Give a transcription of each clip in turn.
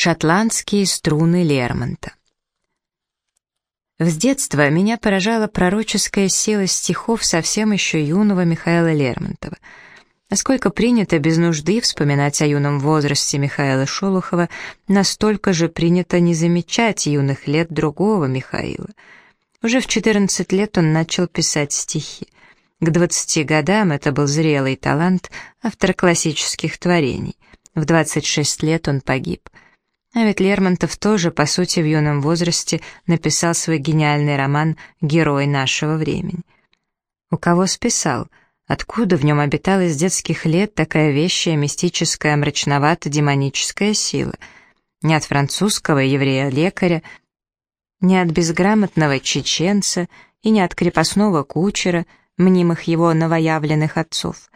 Шотландские струны Лермонта. С детства меня поражала пророческая сила стихов совсем еще юного Михаила Лермонтова. Насколько принято без нужды вспоминать о юном возрасте Михаила Шолохова, настолько же принято не замечать юных лет другого Михаила. Уже в 14 лет он начал писать стихи. К 20 годам это был зрелый талант автор классических творений. В 26 лет он погиб — а ведь Лермонтов тоже, по сути, в юном возрасте написал свой гениальный роман «Герой нашего времени». У кого списал? Откуда в нем обитала с детских лет такая вещая, мистическая, мрачновато-демоническая сила? Не от французского еврея-лекаря, не от безграмотного чеченца и не от крепостного кучера, мнимых его новоявленных отцов.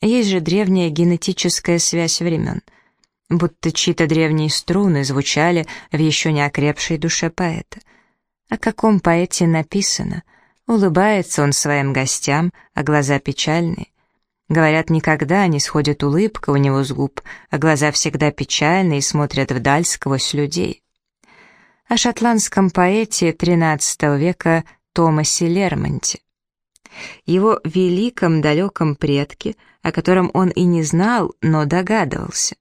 Есть же древняя генетическая связь времен — будто чьи-то древние струны звучали в еще не окрепшей душе поэта. О каком поэте написано? Улыбается он своим гостям, а глаза печальные. Говорят, никогда не сходит улыбка у него с губ, а глаза всегда печальные и смотрят вдаль сквозь людей. О шотландском поэте XIII века Томасе Лермонте. Его великом далеком предке, о котором он и не знал, но догадывался.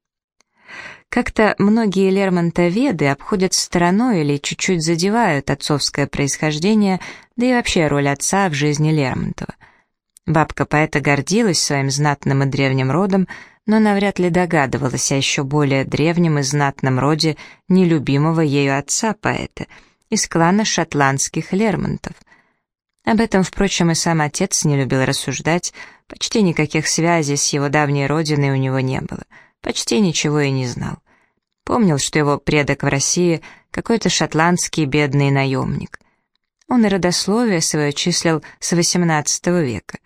Как-то многие лермонтоведы обходят стороной или чуть-чуть задевают отцовское происхождение, да и вообще роль отца в жизни Лермонтова. Бабка поэта гордилась своим знатным и древним родом, но навряд ли догадывалась о еще более древнем и знатном роде нелюбимого ею отца поэта, из клана шотландских Лермонтов. Об этом, впрочем, и сам отец не любил рассуждать, почти никаких связей с его давней родиной у него не было — почти ничего и не знал. Помнил, что его предок в России какой-то шотландский бедный наемник. Он и родословие свое числил с XVIII века.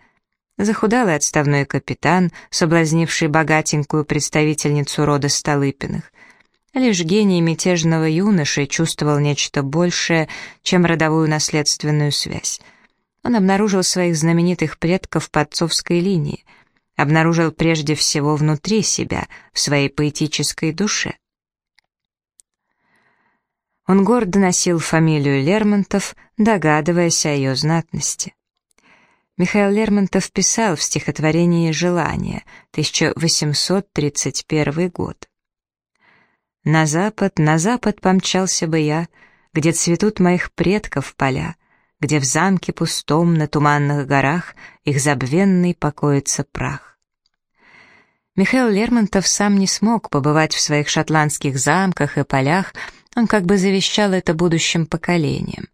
Захудалый отставной капитан, соблазнивший богатенькую представительницу рода Столыпиных. Лишь гений мятежного юноши чувствовал нечто большее, чем родовую наследственную связь. Он обнаружил своих знаменитых предков по отцовской линии — обнаружил прежде всего внутри себя, в своей поэтической душе. Он гордо носил фамилию Лермонтов, догадываясь о ее знатности. Михаил Лермонтов писал в стихотворении «Желание», 1831 год. «На запад, на запад помчался бы я, где цветут моих предков поля, где в замке пустом на туманных горах их забвенный покоится прах. Михаил Лермонтов сам не смог побывать в своих шотландских замках и полях, он как бы завещал это будущим поколениям.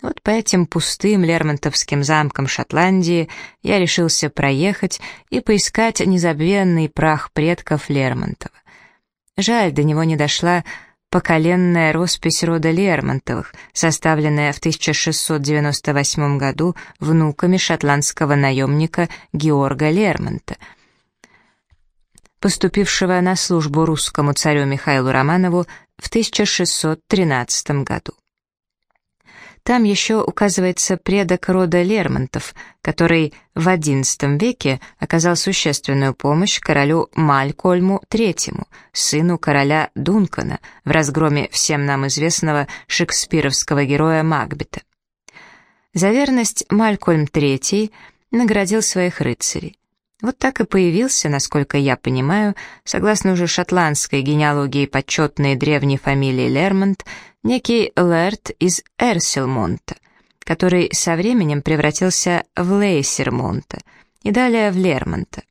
Вот по этим пустым лермонтовским замкам Шотландии я решился проехать и поискать незабвенный прах предков Лермонтова. Жаль, до него не дошла поколенная роспись рода Лермонтовых, составленная в 1698 году внуками шотландского наемника Георга Лермонта, поступившего на службу русскому царю Михаилу Романову в 1613 году. Там еще указывается предок рода Лермонтов, который в XI веке оказал существенную помощь королю Малькольму III, сыну короля Дункана, в разгроме всем нам известного шекспировского героя Макбета. За верность Малькольм III наградил своих рыцарей. Вот так и появился, насколько я понимаю, согласно уже шотландской генеалогии почетной древней фамилии Лермонт, некий Лэрд из Эрсилмонта, который со временем превратился в Лейсермонта и далее в Лермонта.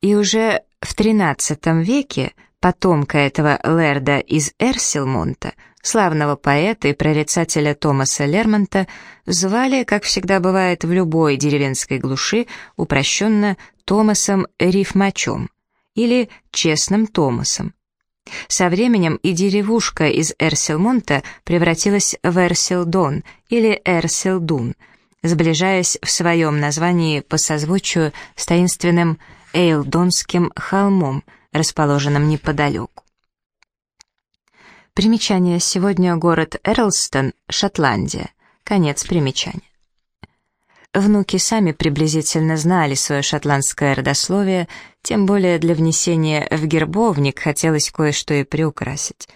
И уже в XIII веке потомка этого Лерда из Эрсилмонта, славного поэта и прорицателя Томаса Лермонта, звали, как всегда бывает в любой деревенской глуши, упрощенно Томасом Рифмачом или Честным Томасом. Со временем и деревушка из Эрсилмонта превратилась в Эрсилдон или Эрсилдун, сближаясь в своем названии по созвучию с таинственным Эйлдонским холмом, расположенным неподалеку. Примечание. Сегодня город Эрлстон, Шотландия. Конец примечания. Внуки сами приблизительно знали свое шотландское родословие, тем более для внесения в гербовник хотелось кое-что и приукрасить.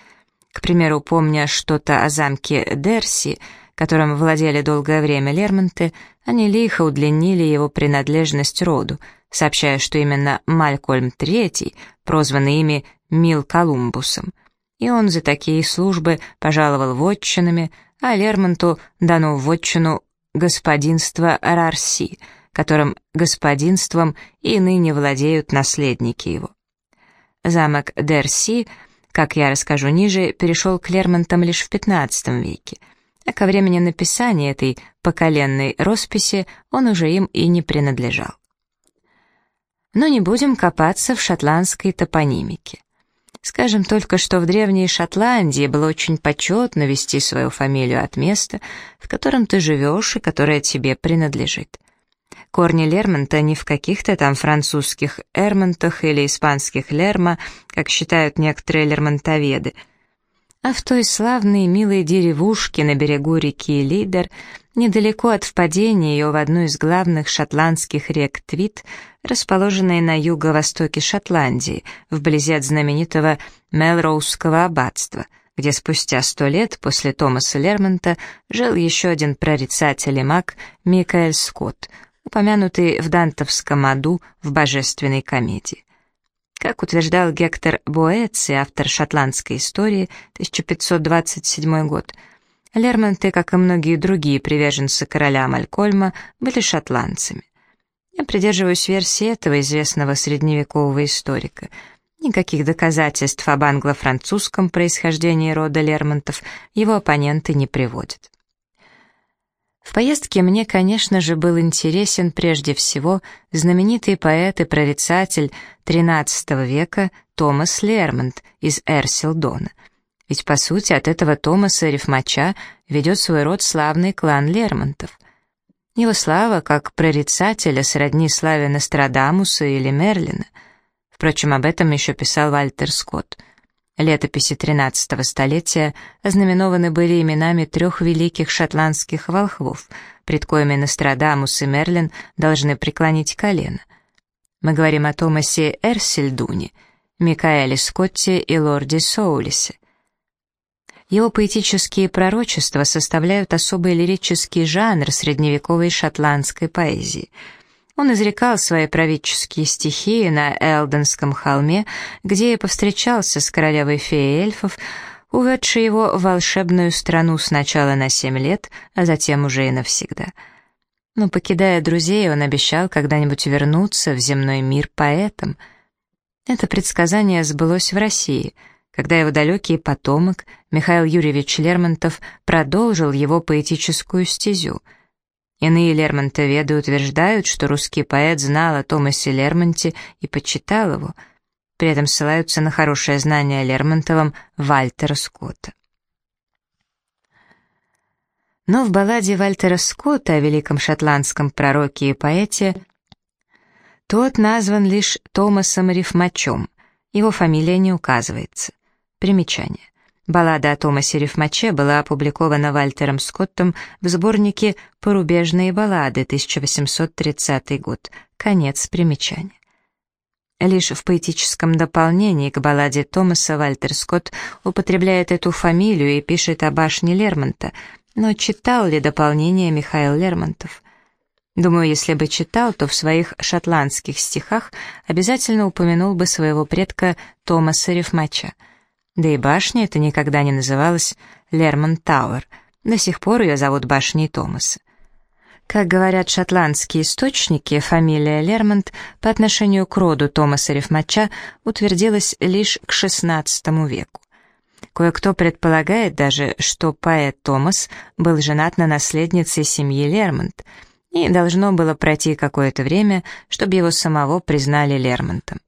К примеру, помня что-то о замке Дерси, которым владели долгое время Лермонты, они лихо удлинили его принадлежность роду, сообщая, что именно Малькольм III, прозванный ими Мил Колумбусом, и он за такие службы пожаловал вотчинами, а Лермонту дано вотчину господинство Рарси, которым господинством и ныне владеют наследники его. Замок Дерси, как я расскажу ниже, перешел к Лермонтам лишь в XV веке — а ко времени написания этой поколенной росписи он уже им и не принадлежал. Но не будем копаться в шотландской топонимике. Скажем только, что в Древней Шотландии было очень почетно вести свою фамилию от места, в котором ты живешь и которое тебе принадлежит. Корни Лермонта не в каких-то там французских Эрмонтах или испанских Лерма, как считают некоторые лермонтоведы — а в той славной милой деревушке на берегу реки Лидер, недалеко от впадения ее в одну из главных шотландских рек Твит, расположенной на юго-востоке Шотландии, вблизи от знаменитого Мелроузского аббатства, где спустя сто лет после Томаса Лермонта жил еще один прорицатель и маг Микаэль Скотт, упомянутый в дантовском аду в божественной комедии. Как утверждал Гектор Боэци, автор шотландской истории, 1527 год, Лермонты, как и многие другие приверженцы короля Малькольма, были шотландцами. Я придерживаюсь версии этого известного средневекового историка. Никаких доказательств об англо-французском происхождении рода Лермонтов его оппоненты не приводят. В поездке мне, конечно же, был интересен прежде всего знаменитый поэт и прорицатель XIII века Томас Лермонт из Эрсилдона. Ведь, по сути, от этого Томаса Рифмача ведет свой род славный клан Лермонтов. Его слава, как прорицателя, сродни славе Нострадамуса или Мерлина. Впрочем, об этом еще писал Вальтер Скотт. Летописи XIII столетия ознаменованы были именами трех великих шотландских волхвов, пред коими Нострадамус и Мерлин должны преклонить колено. Мы говорим о Томасе Эрсельдуне, Микаэле Скотте и лорде Соулисе. Его поэтические пророчества составляют особый лирический жанр средневековой шотландской поэзии — он изрекал свои правительские стихи на Элденском холме, где и повстречался с королевой феи эльфов, уведшей его в волшебную страну сначала на семь лет, а затем уже и навсегда. Но, покидая друзей, он обещал когда-нибудь вернуться в земной мир поэтом. Это предсказание сбылось в России, когда его далекий потомок, Михаил Юрьевич Лермонтов, продолжил его поэтическую стезю — Иные лермонтоведы утверждают, что русский поэт знал о Томасе Лермонте и почитал его, при этом ссылаются на хорошее знание о Лермонтовом Вальтера Скотта. Но в балладе Вальтера Скотта о великом шотландском пророке и поэте тот назван лишь Томасом Рифмачом, его фамилия не указывается. Примечание. Баллада о Томасе Рифмаче была опубликована Вальтером Скоттом в сборнике «Порубежные баллады» 1830 год. Конец примечания. Лишь в поэтическом дополнении к балладе Томаса Вальтер Скотт употребляет эту фамилию и пишет о башне Лермонта, но читал ли дополнение Михаил Лермонтов? Думаю, если бы читал, то в своих шотландских стихах обязательно упомянул бы своего предка Томаса Рифмача — да и башня это никогда не называлась Лермон Тауэр. До сих пор ее зовут башней Томаса. Как говорят шотландские источники, фамилия Лермонт по отношению к роду Томаса Рифмача утвердилась лишь к XVI веку. Кое-кто предполагает даже, что поэт Томас был женат на наследнице семьи Лермонт, и должно было пройти какое-то время, чтобы его самого признали Лермонтом.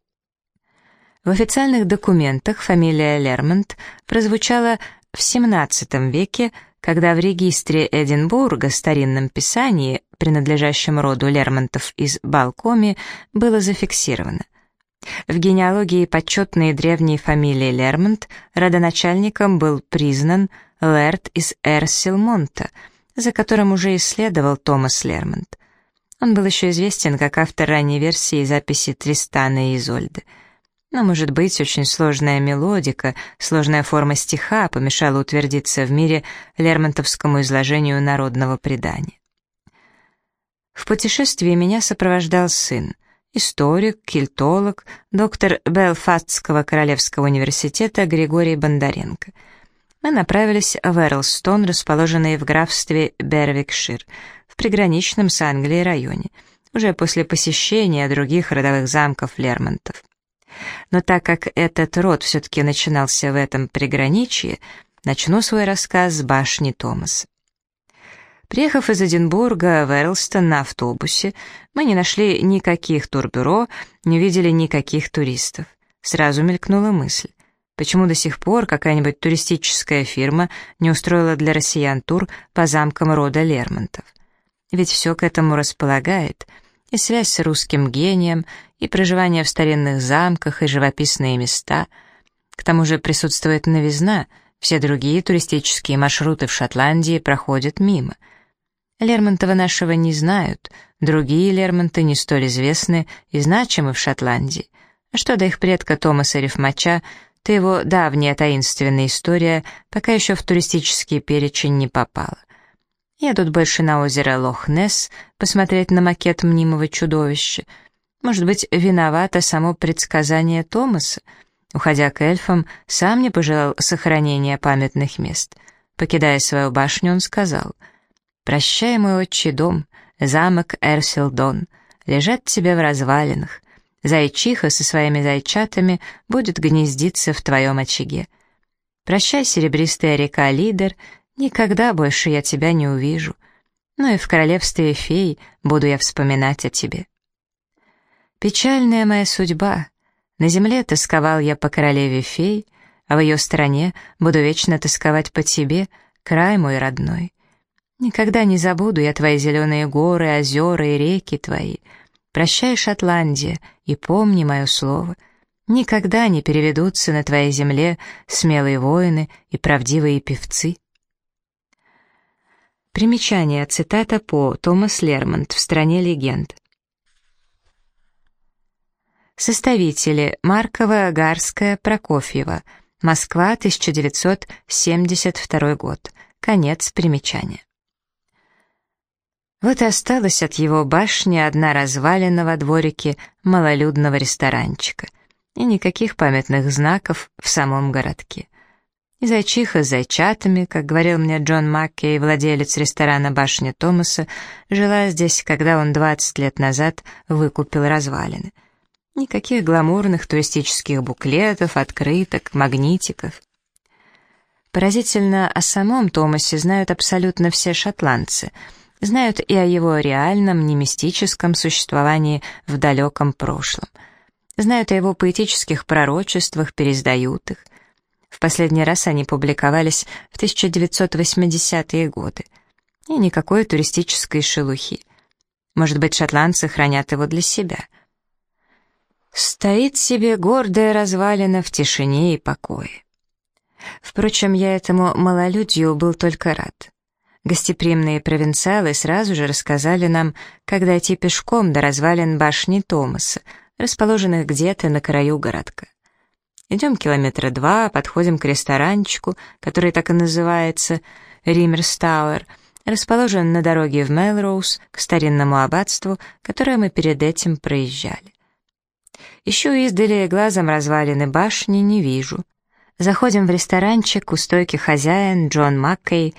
В официальных документах фамилия Лермонт прозвучала в XVII веке, когда в регистре Эдинбурга, старинном писании, принадлежащем роду Лермонтов из Балкоми, было зафиксировано. В генеалогии почетной древней фамилии Лермонт родоначальником был признан Лэрд из Эрсилмонта, за которым уже исследовал Томас Лермонт. Он был еще известен как автор ранней версии записи Тристана и Изольды. Но, может быть, очень сложная мелодика, сложная форма стиха помешала утвердиться в мире лермонтовскому изложению народного предания. В путешествии меня сопровождал сын, историк, кельтолог, доктор Белфастского Королевского университета Григорий Бондаренко. Мы направились в Эрлстон, расположенный в графстве Бервикшир, в приграничном с Англией районе, уже после посещения других родовых замков Лермонтов. Но так как этот род все-таки начинался в этом приграничье, начну свой рассказ с башни Томаса. Приехав из Эдинбурга в Эрлстон на автобусе, мы не нашли никаких турбюро, не увидели никаких туристов. Сразу мелькнула мысль. Почему до сих пор какая-нибудь туристическая фирма не устроила для россиян тур по замкам рода Лермонтов? Ведь все к этому располагает. И связь с русским гением, и проживание в старинных замках, и живописные места. К тому же присутствует новизна, все другие туристические маршруты в Шотландии проходят мимо. Лермонтова нашего не знают, другие Лермонты не столь известны и значимы в Шотландии. А что до их предка Томаса Рифмача, то его давняя таинственная история пока еще в туристический перечень не попала. Едут больше на озеро Лох-Несс посмотреть на макет мнимого чудовища. Может быть, виновато само предсказание Томаса. Уходя к эльфам, сам не пожелал сохранения памятных мест. Покидая свою башню, он сказал, «Прощай, мой отчий дом, замок Эрсилдон, лежат тебе в развалинах. Зайчиха со своими зайчатами будет гнездиться в твоем очаге. Прощай, серебристая река Лидер, Никогда больше я тебя не увижу, но и в королевстве фей буду я вспоминать о тебе. Печальная моя судьба. На земле тосковал я по королеве фей, а в ее стране буду вечно тосковать по тебе, край мой родной. Никогда не забуду я твои зеленые горы, озера и реки твои. Прощай, Шотландия, и помни мое слово. Никогда не переведутся на твоей земле смелые воины и правдивые певцы. Примечание, цитата по Томас Лермонт в «Стране легенд». Составители Маркова, Гарская, Прокофьева. Москва, 1972 год. Конец примечания. Вот и осталась от его башни одна развалина во дворике малолюдного ресторанчика. И никаких памятных знаков в самом городке. И зайчиха с зайчатами, как говорил мне Джон Маккей, владелец ресторана «Башня Томаса», жила здесь, когда он 20 лет назад выкупил развалины. Никаких гламурных туристических буклетов, открыток, магнитиков. Поразительно, о самом Томасе знают абсолютно все шотландцы. Знают и о его реальном, не мистическом существовании в далеком прошлом. Знают о его поэтических пророчествах, пересдают их — в последний раз они публиковались в 1980-е годы. И никакой туристической шелухи. Может быть, шотландцы хранят его для себя. Стоит себе гордая развалина в тишине и покое. Впрочем, я этому малолюдью был только рад. Гостеприимные провинциалы сразу же рассказали нам, как дойти пешком до развалин башни Томаса, расположенных где-то на краю городка. Идем километра два, подходим к ресторанчику, который так и называется Риммерстауэр, расположен на дороге в Мелроуз к старинному аббатству, которое мы перед этим проезжали. Ищу издали глазом развалины башни, не вижу. Заходим в ресторанчик, у стойки хозяин Джон Маккей.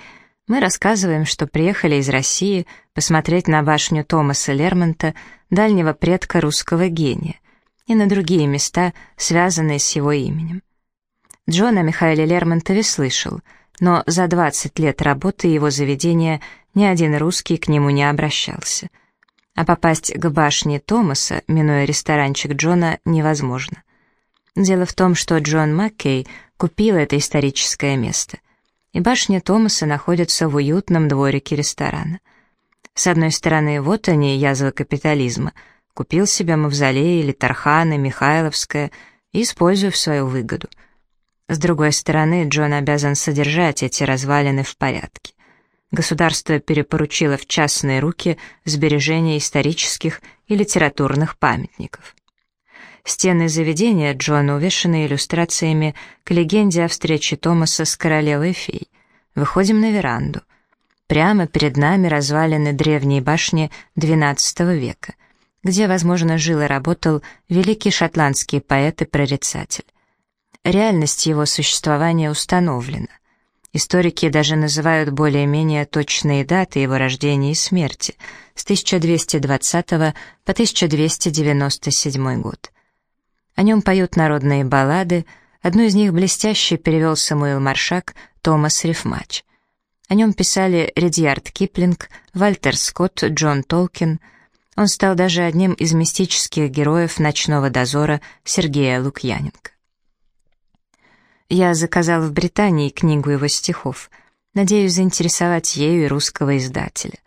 Мы рассказываем, что приехали из России посмотреть на башню Томаса Лермонта, дальнего предка русского гения — и на другие места, связанные с его именем. Джон о Михаиле Лермонтове слышал, но за 20 лет работы его заведения ни один русский к нему не обращался. А попасть к башне Томаса, минуя ресторанчик Джона, невозможно. Дело в том, что Джон Маккей купил это историческое место, и башня Томаса находится в уютном дворике ресторана. С одной стороны, вот они, язвы капитализма — купил себе мавзолей или Тарханы, Михайловская и использую в свою выгоду. С другой стороны, Джон обязан содержать эти развалины в порядке. Государство перепоручило в частные руки сбережение исторических и литературных памятников. Стены заведения Джона увешаны иллюстрациями к легенде о встрече Томаса с королевой фей. Выходим на веранду. Прямо перед нами развалины древней башни XII века, где, возможно, жил и работал великий шотландский поэт и прорицатель. Реальность его существования установлена. Историки даже называют более-менее точные даты его рождения и смерти с 1220 по 1297 год. О нем поют народные баллады, одну из них блестяще перевел Самуил Маршак, Томас Рифмач. О нем писали Редьярд Киплинг, Вальтер Скотт, Джон Толкин. Он стал даже одним из мистических героев «Ночного дозора» Сергея Лукьяненко. Я заказал в Британии книгу его стихов. Надеюсь заинтересовать ею и русского издателя.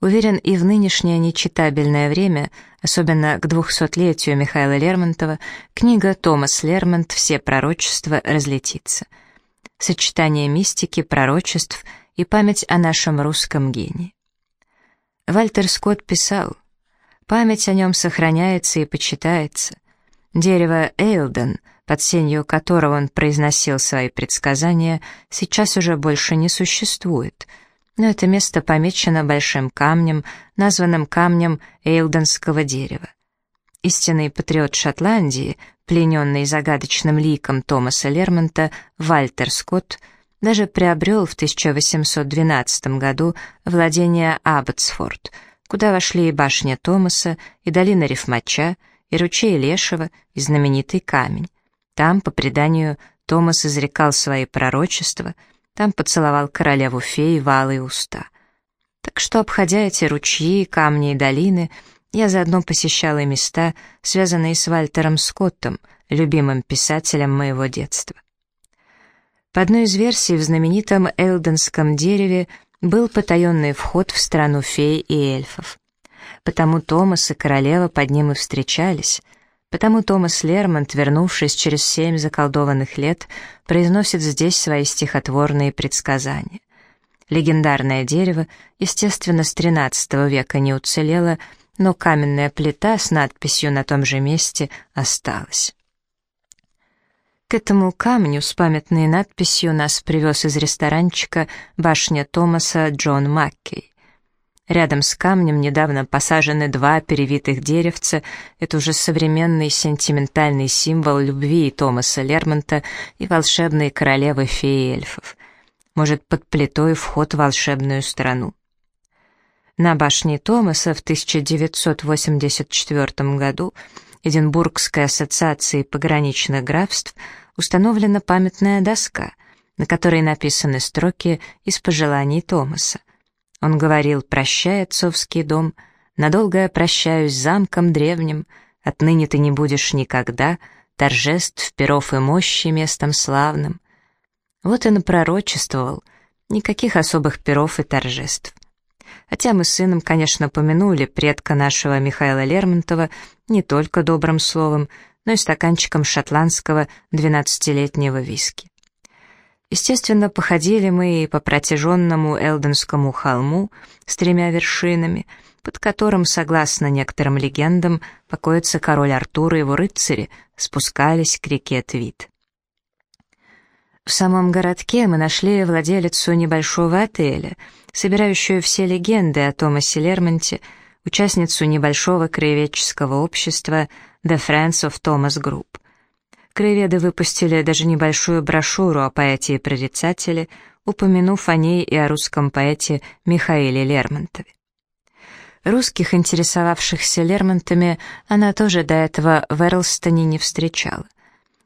Уверен, и в нынешнее нечитабельное время, особенно к двухсотлетию Михаила Лермонтова, книга Томас Лермонт «Все пророчества» разлетится. Сочетание мистики, пророчеств и память о нашем русском гении. Вальтер Скотт писал, «Память о нем сохраняется и почитается. Дерево Эйлден, под сенью которого он произносил свои предсказания, сейчас уже больше не существует», но это место помечено большим камнем, названным камнем Эйлденского дерева. Истинный патриот Шотландии, плененный загадочным ликом Томаса Лермонта, Вальтер Скотт, даже приобрел в 1812 году владение Абботсфорд, куда вошли и башня Томаса, и долина Рифмача, и ручей Лешего, и знаменитый камень. Там, по преданию, Томас изрекал свои пророчества — там поцеловал королеву феи в алые уста. Так что, обходя эти ручьи, камни и долины, я заодно посещала места, связанные с Вальтером Скоттом, любимым писателем моего детства. По одной из версий, в знаменитом Элденском дереве был потаенный вход в страну фей и эльфов. Потому Томас и королева под ним и встречались — Потому Томас Лермонт, вернувшись через семь заколдованных лет, произносит здесь свои стихотворные предсказания. Легендарное дерево, естественно, с XIII века не уцелело, но каменная плита с надписью на том же месте осталась. К этому камню с памятной надписью нас привез из ресторанчика башня Томаса Джон Маккей. Рядом с камнем недавно посажены два перевитых деревца. Это уже современный сентиментальный символ любви Томаса Лермонта и волшебной королевы феи эльфов. Может, под плитой вход в волшебную страну. На башне Томаса в 1984 году Эдинбургской ассоциацией пограничных графств установлена памятная доска, на которой написаны строки из пожеланий Томаса. Он говорил «Прощай, отцовский дом, надолго я прощаюсь с замком древним, отныне ты не будешь никогда торжеств, перов и мощи местом славным». Вот и напророчествовал, никаких особых перов и торжеств. Хотя мы с сыном, конечно, помянули предка нашего Михаила Лермонтова не только добрым словом, но и стаканчиком шотландского двенадцатилетнего виски. Естественно, походили мы по протяженному Элденскому холму с тремя вершинами, под которым, согласно некоторым легендам, покоится король Артур и его рыцари, спускались к реке Твит. В самом городке мы нашли владелицу небольшого отеля, собирающую все легенды о Томасе Лермонте, участницу небольшого краеведческого общества The Friends of Thomas Group. Краеведы выпустили даже небольшую брошюру о поэте-прорицателе, упомянув о ней и о русском поэте Михаиле Лермонтове. Русских, интересовавшихся Лермонтами, она тоже до этого в Эрлстоне не встречала.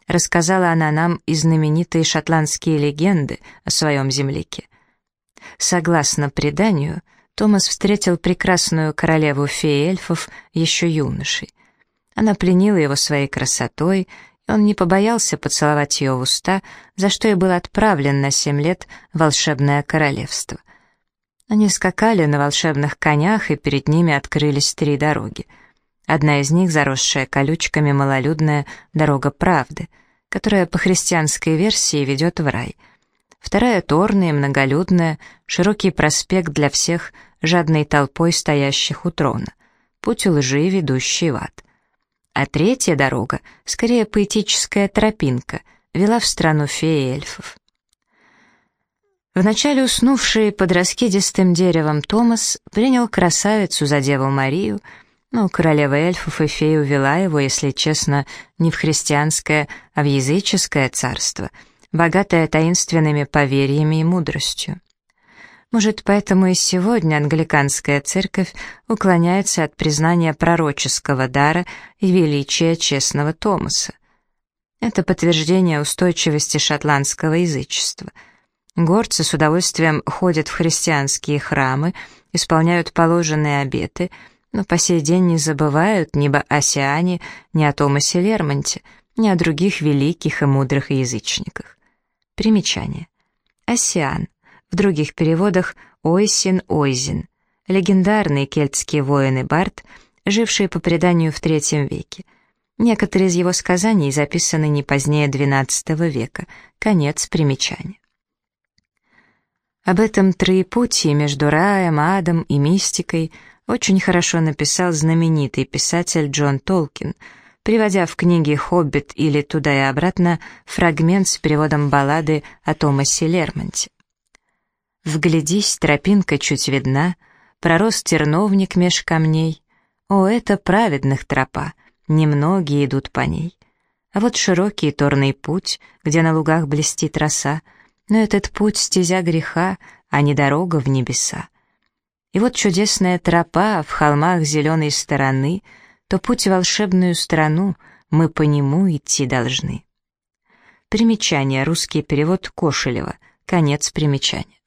Рассказала она нам и знаменитые шотландские легенды о своем земляке. Согласно преданию, Томас встретил прекрасную королеву феи эльфов еще юношей. Она пленила его своей красотой он не побоялся поцеловать ее в уста, за что и был отправлен на семь лет в волшебное королевство. Они скакали на волшебных конях, и перед ними открылись три дороги. Одна из них, заросшая колючками малолюдная дорога правды, которая по христианской версии ведет в рай. вторая торная, многолюдная, широкий проспект для всех, жадной толпой стоящих у трона, путь лжи, ведущий в ад. А третья дорога, скорее поэтическая тропинка, вела в страну феи и эльфов. Вначале уснувший под раскидистым деревом Томас принял красавицу за Деву Марию, но королева эльфов и фей увела его, если честно, не в христианское, а в языческое царство, богатое таинственными поверьями и мудростью. Может, поэтому и сегодня англиканская церковь уклоняется от признания пророческого дара и величия честного Томаса. Это подтверждение устойчивости шотландского язычества. Горцы с удовольствием ходят в христианские храмы, исполняют положенные обеты, но по сей день не забывают ни о Сиане, ни о Томасе Лермонте, ни о других великих и мудрых язычниках. Примечание. Осиан — в других переводах Ойсин-Ойзин, легендарный кельтский воин и бард, живший по преданию в III веке. Некоторые из его сказаний записаны не позднее XII века, конец примечания. Об этом троепутии между раем, адом и мистикой очень хорошо написал знаменитый писатель Джон Толкин, приводя в книге «Хоббит» или «Туда и обратно» фрагмент с переводом баллады о Томасе Лермонте. Вглядись, тропинка чуть видна, пророс терновник меж камней. О, это праведных тропа, немногие идут по ней. А вот широкий торный путь, где на лугах блестит роса, но этот путь — стезя греха, а не дорога в небеса. И вот чудесная тропа в холмах зеленой стороны, то путь в волшебную страну мы по нему идти должны. Примечание, русский перевод Кошелева, конец примечания.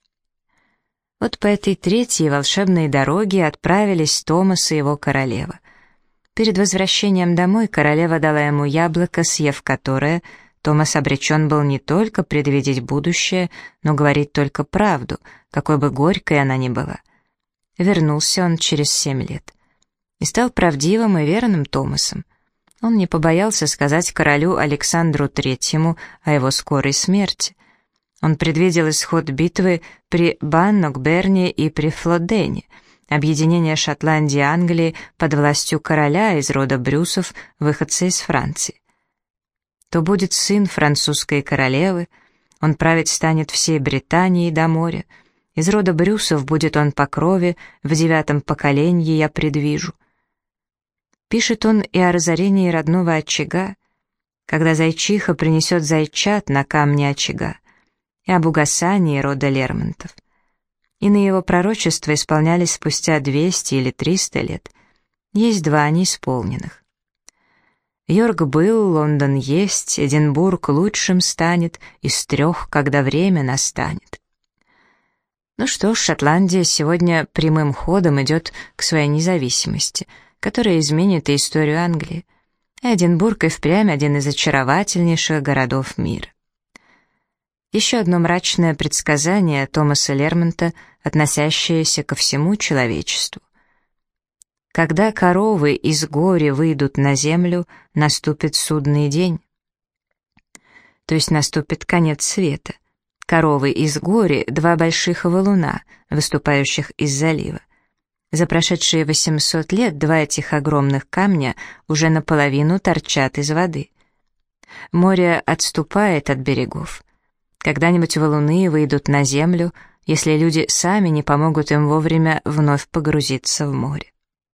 Вот по этой третьей волшебной дороге отправились Томас и его королева. Перед возвращением домой королева дала ему яблоко, съев которое, Томас обречен был не только предвидеть будущее, но говорить только правду, какой бы горькой она ни была. Вернулся он через семь лет. И стал правдивым и верным Томасом. Он не побоялся сказать королю Александру Третьему о его скорой смерти. Он предвидел исход битвы при Баннокберне и при Флодене, объединение Шотландии и Англии под властью короля из рода Брюсов, выходца из Франции. То будет сын французской королевы, он править станет всей Британией до моря, из рода Брюсов будет он по крови, в девятом поколении я предвижу. Пишет он и о разорении родного очага, когда зайчиха принесет зайчат на камне очага и об угасании рода Лермонтов. Иные его пророчества исполнялись спустя 200 или 300 лет. Есть два неисполненных. Йорк был, Лондон есть, Эдинбург лучшим станет, из трех, когда время настанет. Ну что ж, Шотландия сегодня прямым ходом идет к своей независимости, которая изменит и историю Англии. Эдинбург и впрямь один из очаровательнейших городов мира. Еще одно мрачное предсказание Томаса Лермонта, относящееся ко всему человечеству. Когда коровы из горя выйдут на землю, наступит судный день. То есть наступит конец света. Коровы из горя — два больших валуна, выступающих из залива. За прошедшие 800 лет два этих огромных камня уже наполовину торчат из воды. Море отступает от берегов. Когда-нибудь валуны выйдут на землю, если люди сами не помогут им вовремя вновь погрузиться в море.